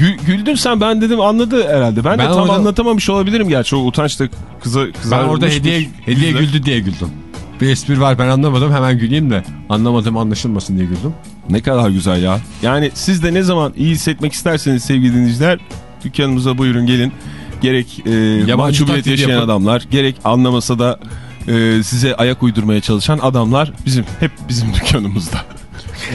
Gü- güldün sen ben dedim anladı herhalde. Ben, Ben de tam orada- anlatamamış olabilirim gerçi o utançta kıza Ben kızarmıştır orada hediye hediye güldü diye güldüm. Bir espri var ben anlamadım hemen güleyim de anlamadım anlaşılmasın diye güldüm. Ne kadar güzel ya. Yani siz de ne zaman iyi hissetmek isterseniz sevgili dinleyiciler dükkanımıza buyurun gelin. Gerek e, mahcubiyet taklidi yaşayan yapın. adamlar gerek anlamasa da e, size ayak uydurmaya çalışan adamlar bizim hep bizim dükkanımızda.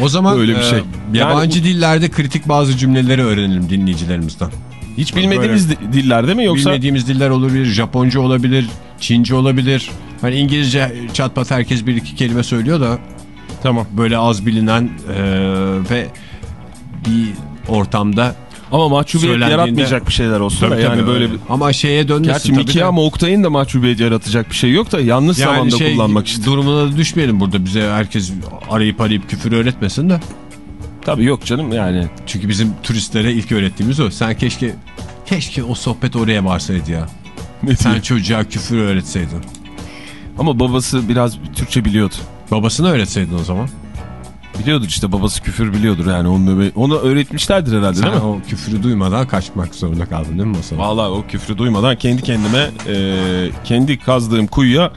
O zaman Öyle bir e, şey. yabancı dillerde kritik bazı cümleleri öğrenelim dinleyicilerimizden. Hiç bilmediğimiz di- diller değil mi yoksa? Bilmediğimiz diller olabilir, Japonca olabilir, Çince olabilir. Hani İngilizce çat pat herkes bir iki kelime söylüyor da Tamam. böyle az bilinen e, ve bir ortamda Ama mahcubiyet yaratmayacak bir şeyler olsun da yani böyle bir... ama şeye dönmesin Gerçi tabii de. ama Oktay'ın da mahcubiyet yaratacak bir şey yok da yanlış yani zamanda şey, kullanmak işte. durumuna da düşmeyelim burada bize herkes arayıp arayıp küfür öğretmesin de. Tabii yok canım yani. Çünkü bizim turistlere ilk öğrettiğimiz o. Sen keşke keşke o sohbet oraya varsaydı ya. Sen çocuğa küfür öğretseydin. Ama babası biraz Türkçe biliyordu. Babasını öğretseydin o zaman. Biliyordur işte babası küfür biliyordur yani onu, onu öğretmişlerdir herhalde Sen değil mi? o küfürü duymadan kaçmak zorunda kaldın değil mi masada? Vallahi o küfrü duymadan kendi kendime e, kendi kazdığım kuyuya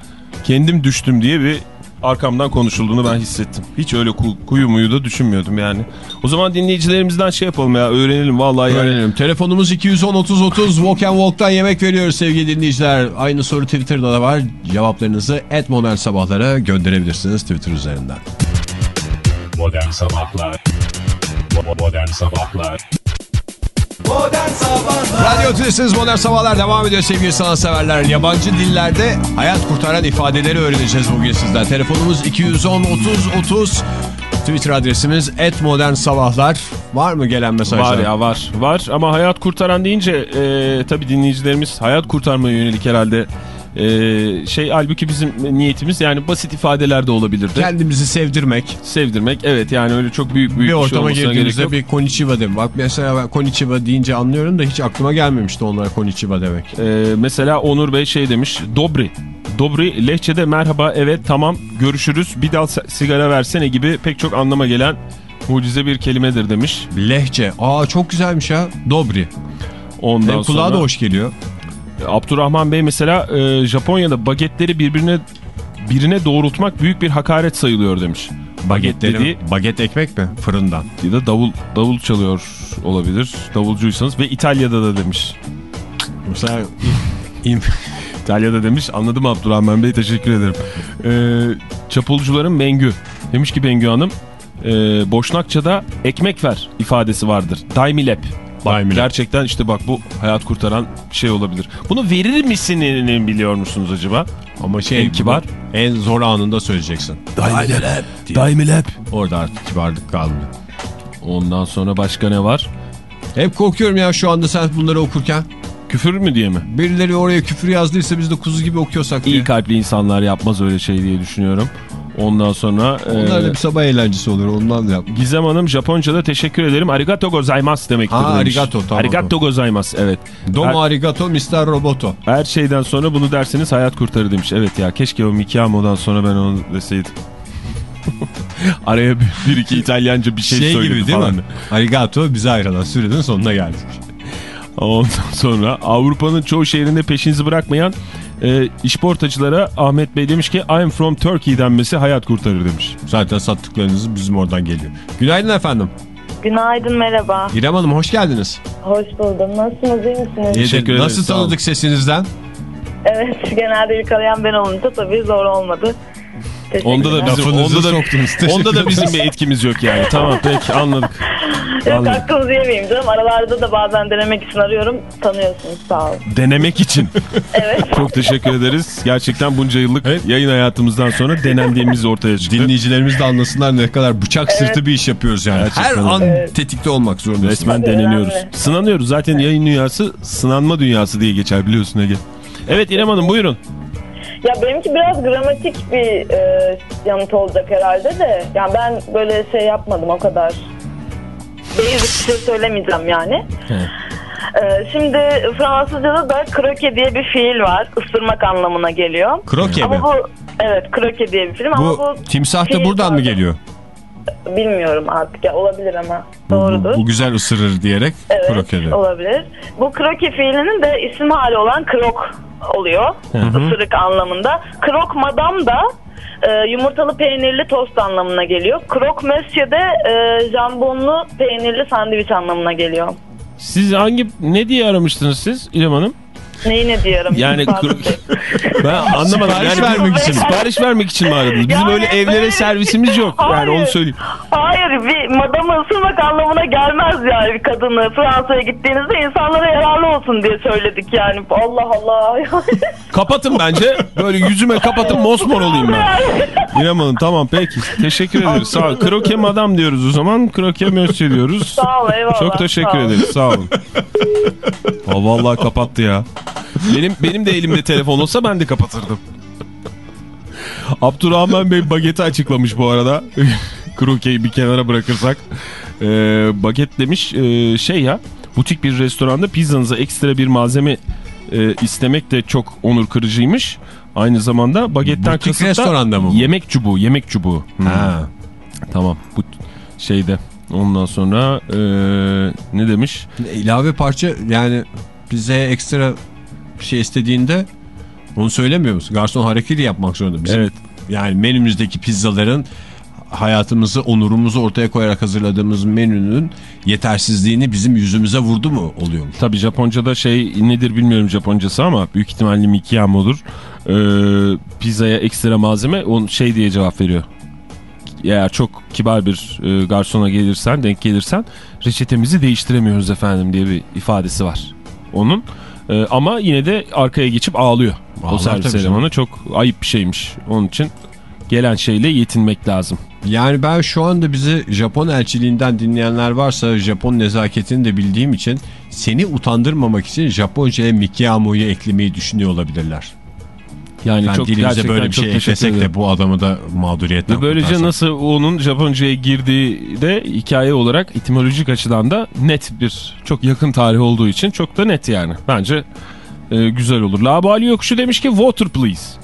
kendim düştüm diye bir arkamdan konuşulduğunu ben hissettim. Hiç öyle ku, kuyu muyu da düşünmüyordum yani. O zaman dinleyicilerimizden şey yapalım ya öğrenelim vallahi yani. Öğrenelim. Telefonumuz 210-30-30 Walk and Walk'tan yemek veriyoruz sevgili dinleyiciler. Aynı soru Twitter'da da var. Cevaplarınızı @modern sabahlara gönderebilirsiniz Twitter üzerinden. Modern Sabahlar Bo- Modern Sabahlar Radyo Tülesi'niz Modern Sabahlar devam ediyor sevgili sanatseverler. Yabancı dillerde hayat kurtaran ifadeleri öğreneceğiz bugün sizden. Telefonumuz 210-30-30 Twitter adresimiz @modernsabahlar. Var mı gelen mesajlar? Var ya var var ama hayat kurtaran deyince e, tabii dinleyicilerimiz hayat kurtarmaya yönelik herhalde e, şey halbuki bizim niyetimiz yani basit ifadeler de olabilirdi. Kendimizi sevdirmek. Sevdirmek evet yani öyle çok büyük büyük Bir şey ortama olmasına gerek yok. bir konnichiwa demek. Bak mesela ben konnichiwa deyince anlıyorum da hiç aklıma gelmemişti onlara konnichiwa demek. Ee, mesela Onur Bey şey demiş. Dobri. Dobri lehçede merhaba evet tamam görüşürüz bir dal sigara versene gibi pek çok anlama gelen mucize bir kelimedir demiş. Lehçe. Aa çok güzelmiş ya. Dobri. Ondan Hem kulağa sonra da hoş geliyor. Abdurrahman Bey mesela e, Japonya'da bagetleri birbirine birine doğrultmak büyük bir hakaret sayılıyor demiş. Bagetleri. dedi- Baget ekmek mi? Fırından. Ya da davul davul çalıyor olabilir. Davulcuysanız ve İtalya'da da demiş. Mesela İtalya'da demiş. Anladım Abdurrahman Bey teşekkür ederim. Ee, çapulcuların Mengü. Demiş ki Bengü Hanım e, Boşnakça'da ekmek ver ifadesi vardır. Daimilep. Bak, gerçekten işte bak bu hayat kurtaran şey olabilir. Bunu verir misinin biliyor musunuz acaba? ama şey En kibar. En zor anında söyleyeceksin. Daimilep. Daimilep. Orada artık kibarlık kalmıyor. Ondan sonra başka ne var? Hep korkuyorum ya şu anda sen bunları okurken. Küfür mü diye mi? Birileri oraya küfür yazdıysa biz de kuzu gibi okuyorsak diye. İyi kalpli insanlar yapmaz öyle şey diye düşünüyorum. Ondan sonra... Onlar da e, bir sabah eğlencesi olur ondan da yap. Gizem Hanım Japonca'da teşekkür ederim. Arigato gozaimasu demektir Ha, demiş. arigato, tamam, Arigato gozaimasu evet. Domo Her, arigato Mr. Roboto. her şeyden sonra bunu derseniz hayat kurtarır demiş. Evet ya keşke o Mikiamo'dan sonra ben onu deseydim. Araya bir, bir iki İtalyanca bir şey, Şey, söyledi gibi değil falan. mi? Arigato bize ayrılan sürenin sonuna geldik. Ondan sonra Avrupa'nın çoğu şehrinde peşinizi bırakmayan e, işportacılara Ahmet Bey demiş ki I'm from Turkey denmesi hayat kurtarır demiş. Zaten sattıklarınız bizim oradan geliyor. Günaydın efendim. Günaydın, merhaba. İrem Hanım hoş geldiniz. Hoş buldum. Nasılsınız, iyi misiniz? Teşekkür ederiz, Nasıl tanıdık sesinizden? Evet, genelde ilk arayan ben olunca tabii zor olmadı. Onda da bizim, onda da, soktunuz. Onda da bizim bir etkimiz yok yani. Tamam peki anladık. Yok Anladım. hakkınızı yemeyeyim canım. Aralarda da bazen denemek için arıyorum. Tanıyorsunuz, sağ olun. Denemek için. Evet. Çok teşekkür ederiz. Gerçekten bunca yıllık yayın hayatımızdan sonra denendiğimiz ortaya çıktı. Dinleyicilerimiz de anlasınlar ne kadar bıçak sırtı bir iş yapıyoruz yani. Gerçekten Her öyle. an Evet. tetikte olmak zorundasın. Resmen Tabii, deneniyoruz. önemli. Sınanıyoruz. Zaten yayın dünyası sınanma dünyası diye geçer biliyorsun Ege. Evet İrem Hanım buyurun. Ya benimki biraz gramatik bir e, yanıt olacak herhalde de. Yani ben böyle şey yapmadım o kadar. Basic bir şey söylemeyeceğim yani. E, şimdi Fransızca'da da kroke diye bir fiil var. Isırmak anlamına geliyor. Kroke mi? Ama bu evet kroke diye bir film ama Bu bu timsah da buradan mı geliyor? Bilmiyorum artık ya olabilir ama Bu, doğrudur. bu, bu güzel ısırır diyerek evet, kroke diyor. olabilir. Bu kroke fiilinin de isim hali olan krok oluyor. Isırık anlamında. Krok madam da e, yumurtalı peynirli tost anlamına geliyor. Krok monsieur de e, jambonlu peynirli sandviç anlamına geliyor. Siz hangi ne diye aramıştınız siz İrem Hanım? Neyine diyorum. Yani kuru-. Ben anlamadım. Sipariş yani, vermek için mi? Sipariş vermek için mi aradınız? Bizim Yani öyle evlere servisimiz yok. Yani onu söyleyeyim. Hayır bir madamı ısırmak anlamına gelmez yani bir kadını Fransa'ya gittiğinizde insanlara yararlı olsun diye söyledik yani. Allah Allah. Kapatın bence. Böyle yüzüme kapatın mosmor olayım ben. İrem Hanım tamam peki. Teşekkür ederiz. Sağ olun. Kroke madam diyoruz o zaman. Kroke mösyö diyoruz. Sağ ol eyvallah. Çok teşekkür Sağ ol. ederiz. Sağ olun. Aa, vallahi kapattı ya. Benim benim de elimde telefon olsa ben de kapatırdım. Abdurrahman Bey bageti açıklamış bu arada. Krokeyi bir kenara bırakırsak. Ee, baget demiş e, şey ya butik bir restoranda pizzanıza ekstra bir malzeme e, istemek de çok onur kırıcıymış. Aynı zamanda bagetten Butik kasıt da restoranda mı bu? Yemek çubuğu, yemek çubuğu. Hmm. Ha. Tamam bu şeyde ondan sonra e, ne demiş? İlave parça yani bize ekstra bir şey istediğinde onu söylemiyor musun? Garson hareketi yapmak zorunda. Bizim, Evet. Yani menümüzdeki pizzaların hayatımızı, onurumuzu ortaya koyarak hazırladığımız menünün yetersizliğini bizim yüzümüze vurdu mu oluyor? Tabii Japonca'da şey nedir bilmiyorum Japoncası ama büyük ihtimalle mikiyam olur. Ee, pizzaya ekstra malzeme on şey diye cevap veriyor. Eğer çok kibar bir e, garsona gelirsen, denk gelirsen reçetemizi değiştiremiyoruz efendim diye bir ifadesi var. Onun Ee, ama yine de arkaya geçip ağlıyor. o Ağlar servis tabii elemanı çok ayıp bir şeymiş. Onun için gelen şeyle yetinmek lazım. Yani ben şu anda bizi Japon elçiliğinden dinleyenler varsa Japon nezaketini de bildiğim için seni utandırmamak için Japonca'ya Mikiamo'yu eklemeyi düşünüyor olabilirler. Yani Yani çok dilimize böyle bir şey eklesek de bu adamı da mağduriyetten Ve böylece kurtarsak. nasıl onun Japonca'ya girdiği de hikaye olarak etimolojik açıdan da net bir çok yakın tarih olduğu için çok da net yani. Bence e, güzel olur. Labali yokuşu demiş ki water please.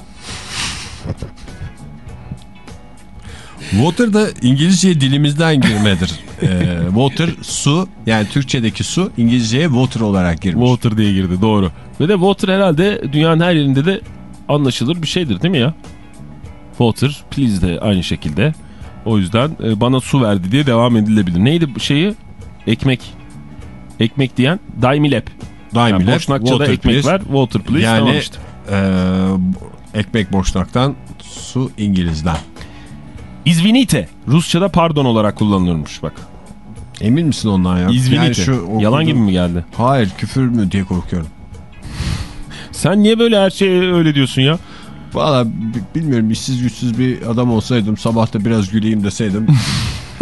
Water da İngilizce dilimizden girmedir. Ee, water su yani Türkçedeki su İngilizceye water olarak girmiş. Water diye girdi doğru. Ve de water herhalde dünyanın her yerinde de anlaşılır bir şeydir değil mi ya? Water please de aynı şekilde. O yüzden e, bana su verdi diye devam edilebilir. Neydi bu şeyi? Ekmek. Ekmek diyen Daimilep. Yani Daimler, Boşnakça'da water ekmek please. ver, water please. Yani tamam işte. e, ekmek boşnaktan su İngiliz'den. İzvinite. Rusça'da pardon olarak kullanılırmış bak. Emin misin ondan ya? İzvinite. Yani şu okuduğum- Yalan gibi mi geldi? Hayır küfür mü diye korkuyorum. Sen niye böyle her şeye öyle diyorsun ya? Valla bi- bilmiyorum işsiz güçsüz bir adam olsaydım sabah da biraz güleyim deseydim.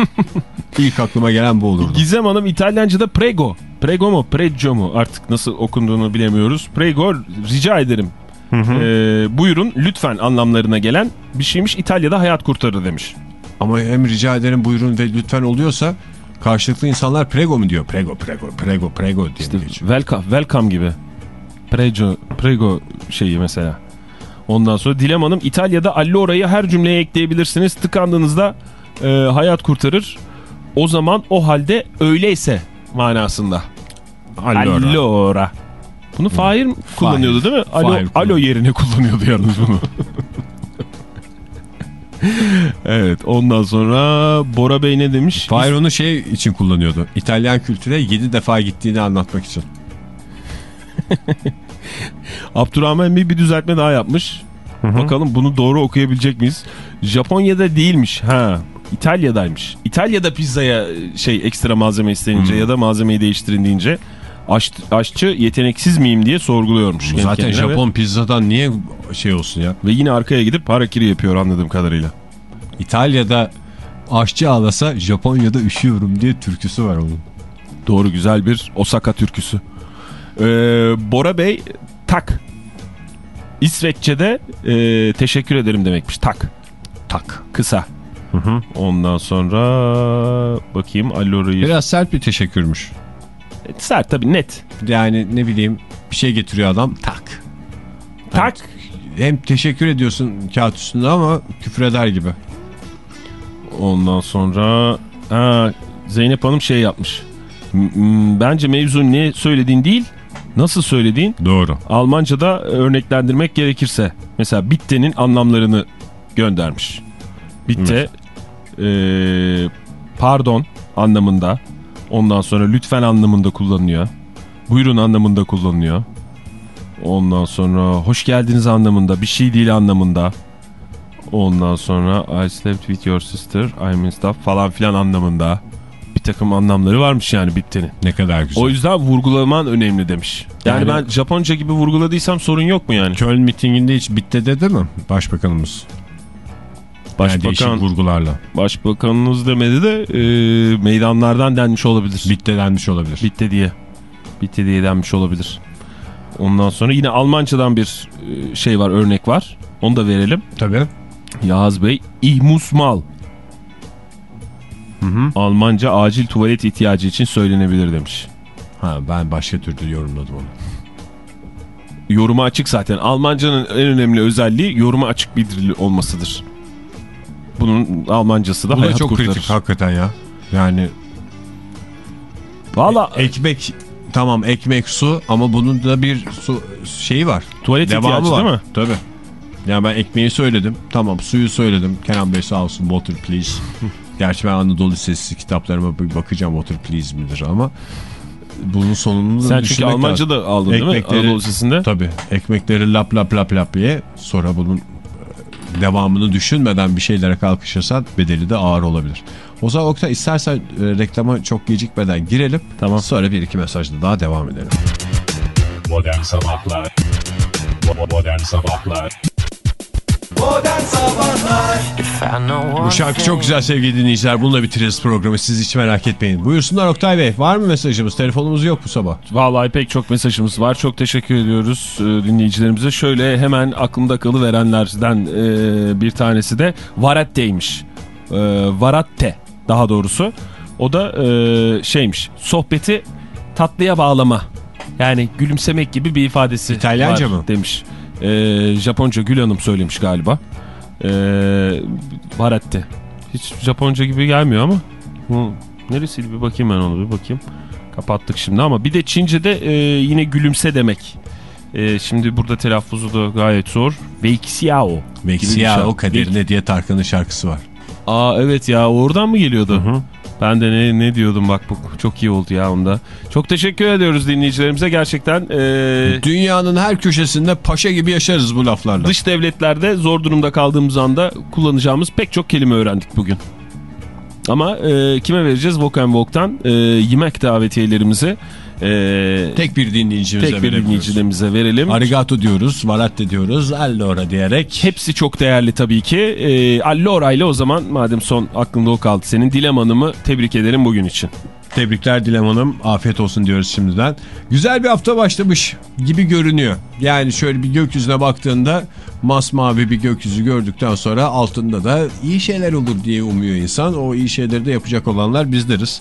ilk aklıma gelen bu olurdu. Gizem Hanım İtalyanca'da prego. Prego mu pregio mu artık nasıl okunduğunu bilemiyoruz. Prego rica ederim. Ee, buyurun lütfen anlamlarına gelen bir şeymiş İtalya'da hayat kurtarır demiş. Ama hem rica ederim buyurun ve lütfen oluyorsa karşılıklı insanlar prego mu diyor? Prego prego prego prego diye İşte geçiyor. welcome, welcome gibi. Prego, prego şeyi mesela. Ondan sonra Dilem Hanım İtalya'da allora'yı her cümleye ekleyebilirsiniz. Tıkandığınızda e, hayat kurtarır. O zaman o halde öyleyse manasında. Allora. Allora. Bunu Fahir kullanıyordu değil mi? Alo, Fahir kullanıyor. alo yerine kullanıyordu yalnız bunu. evet ondan sonra Bora Bey ne demiş? Fahir onu şey için kullanıyordu. İtalyan kültüre 7 defa gittiğini anlatmak için. Abdurrahman Bey bir düzeltme daha yapmış. Bakalım bunu doğru okuyabilecek miyiz? Japonya'da değilmiş. Ha. İtalya'daymış. İtalya'da pizzaya şey ekstra malzeme istenince ya da malzemeyi değiştirin deyince aş, aşçı yeteneksiz miyim diye sorguluyormuş. Zaten Japon pizzadan niye şey olsun ya? Ve, yine arkaya gidip harakiri yapıyor anladığım kadarıyla. İtalya'da aşçı ağlasa Japonya'da üşüyorum diye türküsü var onun. Doğru güzel bir Osaka türküsü. Ee, Bora Bey tak. İsveççe'de e, teşekkür ederim demekmiş. Tak. Tak. Kısa. Ondan sonra bakayım Allora'yı. Biraz sert bir teşekkürmüş. Sert tabii net. Yani ne bileyim bir şey getiriyor adam tak. Tak. Hem teşekkür ediyorsun kağıt üstünde ama küfür eder gibi. Ondan sonra ha, Zeynep Hanım şey yapmış. Bence mevzu ne söylediğin değil, nasıl söylediğin. Doğru. Almanca'da örneklendirmek gerekirse. Mesela bitte'nin anlamlarını göndermiş. Bitte eee, pardon anlamında. Ondan sonra lütfen anlamında kullanılıyor. Buyurun anlamında kullanılıyor. Ondan sonra hoş geldiniz anlamında. Bir şey değil anlamında. Ondan sonra I slept with your sister, I messed up falan filan anlamında. Bir takım anlamları varmış yani bittenin. Ne kadar güzel. O yüzden vurgulaman önemli demiş. Yani, Yani- ben Japonca gibi vurguladıysam sorun yok mu yani? Köln mitinginde hiç bitti dedi mi başbakanımız? Yani değişik Başbakan, vurgularla. başbakanınız demedi de e, meydanlardan denmiş olabilir. Bitte denmiş olabilir. Bitti diye. Bitti diye denmiş olabilir. Ondan sonra yine Almancadan bir e, şey var örnek var. Onu da verelim. Tabii. Yağız Bey, ich muss mal. Hı hı. Almanca acil tuvalet ihtiyacı için söylenebilir demiş. Ha, ben başka türlü yorumladım onu. Yoruma açık zaten. Almancanın en önemli özelliği yoruma açık bir dil olmasıdır. Bunun Almancası da Bu da hayat çok kurtarır. kritik hakikaten ya. Yani Valla ekmek tamam ekmek su ama bunun da bir su şeyi var. tuvalet Devamı ihtiyacı var. değil mi? Tabii. Ya ben ekmeği söyledim. Tamam suyu söyledim. Kenan Bey sağ olsun water please. Gerçi ben Anadolu Lisesi kitaplarıma bir bakacağım water please midir ama bunun sonunu da Sen çünkü Almanca lazım. da aldın değil mi? Anadolu Lisesi'nde. Tabii. Ekmekleri lap lap lap lap ye. Sonra bunun e, devamını düşünmeden bir şeylere kalkışırsan bedeli de ağır olabilir. O zaman Oktay istersen e, reklama çok gecikmeden girelim. Tamam. Sonra bir iki mesajla daha devam edelim. Modern Sabahlar Bo- Modern Sabahlar Bu şarkı çok güzel sevgili dinleyiciler. Bununla bitiririz programı. Siz hiç merak etmeyin. Buyursunlar Oktay Bey. Var mı mesajımız? Telefonumuz yok bu sabah. Vallahi pek çok mesajımız var. Çok teşekkür ediyoruz e, dinleyicilerimize. Şöyle hemen aklımda kalıverenlerden e, bir tanesi de Varatte'ymiş. E, Varatte daha doğrusu. O da şeymiş. Sohbeti tatlıya bağlama. Yani gülümsemek gibi bir ifadesi İtalyanca var mı? demiş. E, Japonca Gül Hanım söylemiş galiba. E, Varatte. Hiç Japonca gibi gelmiyor ama. Hı. Neresiydi bir bakayım ben onu bir bakayım. Kapattık şimdi ama bir de Çince'de e, yine gülümse demek. E, şimdi burada telaffuzu da gayet zor. Bir Vexiya şey. kaderine diye Tarkan'ın şarkısı var. Aa evet ya oradan mı geliyordu? Ben de ne, ne diyordum bak bu çok iyi oldu ya onda. Çok teşekkür ediyoruz dinleyicilerimize gerçekten. e, Dünyanın her köşesinde paşa gibi yaşarız bu laflarla. dış devletlerde zor durumda kaldığımız anda kullanacağımız pek çok kelime öğrendik bugün. Ama e, kime vereceğiz? Walk and Walk'tan e, yemek davetiyelerimizi e, Tek bir dinleyicimize tek bir dinleyicilerimize verelim. Arigato diyoruz, valatte diyoruz, allora diyerek. Hepsi çok değerli tabii ki. E, Allora ile o zaman madem son aklında o kaldı senin Dilem Hanım'ı tebrik ederim bugün için. Tebrikler Dilem Hanım. Afiyet olsun diyoruz şimdiden. Güzel bir hafta başlamış gibi görünüyor. Yani şöyle bir gökyüzüne baktığında masmavi bir gökyüzü gördükten sonra altında da iyi şeyler olur diye umuyor insan. O iyi şeyleri de yapacak olanlar bizleriz.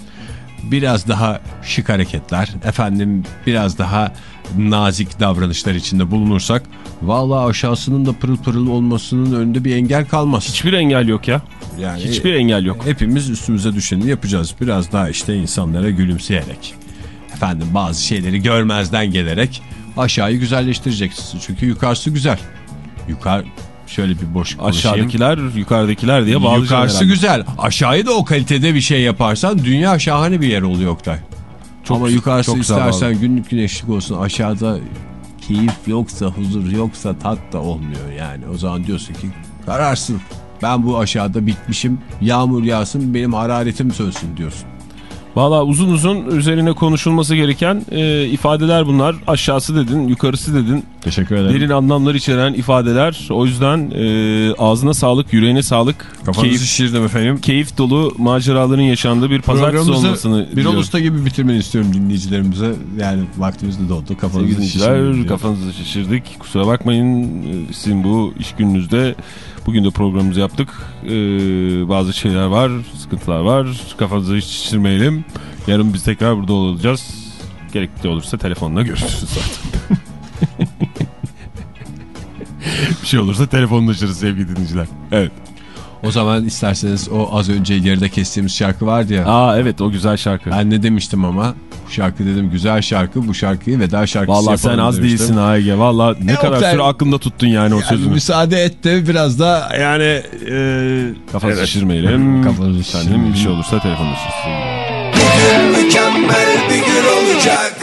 Biraz daha şık hareketler, efendim biraz daha nazik davranışlar içinde bulunursak vallahi aşağısının da pırıl pırıl olmasının önünde bir engel kalmaz. Hiçbir engel yok ya. Yani Hiçbir engel yok. Hepimiz üstümüze düşeni yapacağız. Biraz daha işte insanlara gülümseyerek. Efendim bazı şeyleri görmezden gelerek aşağıyı güzelleştireceksiniz. Çünkü yukarısı güzel. Yukarı şöyle bir boş konuşayım. Aşağıdakiler yukarıdakiler diye bağlayacağım Yukarısı herhalde. güzel. Aşağıyı da o kalitede bir şey yaparsan dünya şahane bir yer oluyor Oktay. Çok- Ama yukarısı çok istersen günlük güneşlik olsun aşağıda keyif yoksa huzur yoksa tat da olmuyor yani. O zaman diyorsun ki kararsın. Ben bu aşağıda bitmişim. Yağmur yağsın benim hararetim sönsün diyorsun. Valla uzun uzun üzerine konuşulması gereken e, ifadeler bunlar. Aşağısı dedin, yukarısı dedin. Teşekkür ederim. Derin anlamlar içeren ifadeler. O yüzden e, ağzına sağlık, yüreğine sağlık. Kafanızı Keyif, şişirdim efendim. keyif dolu maceraların yaşandığı bir pazartesi olmasını bir usta gibi bitirmeni istiyorum dinleyicilerimize. Yani vaktimiz de doldu. Kafanızı diyor. kafanızı şişirdik. Kusura bakmayın e, sizin bu iş gününüzde bugün de programımızı yaptık. Ee, bazı şeyler var, sıkıntılar var. Kafanızı hiç şişirmeyelim. Yarın biz tekrar burada olacağız. Gerekli olursa telefonla görüşürüz zaten. bir şey olursa telefonlaşırız sevgili dinleyiciler. Evet. O zaman isterseniz o az önce geride kestiğimiz şarkı vardı ya. Aa evet o güzel şarkı. Ben ne demiştim ama bu şarkı dedim güzel şarkı bu şarkıyı veda şarkısı Vallahi sen az demiştim. değilsin ha Ege. Valla ne E, kadar Oktay- süre aklında tuttun yani o Yani sözünü. müsaade et de biraz da yani e, Kafanızı Evet. şişirmeyelim. Kafanızı Efendim, şişirmeyelim. bir şey olursa telefonlaşırız. Mükemmel bir gün olacak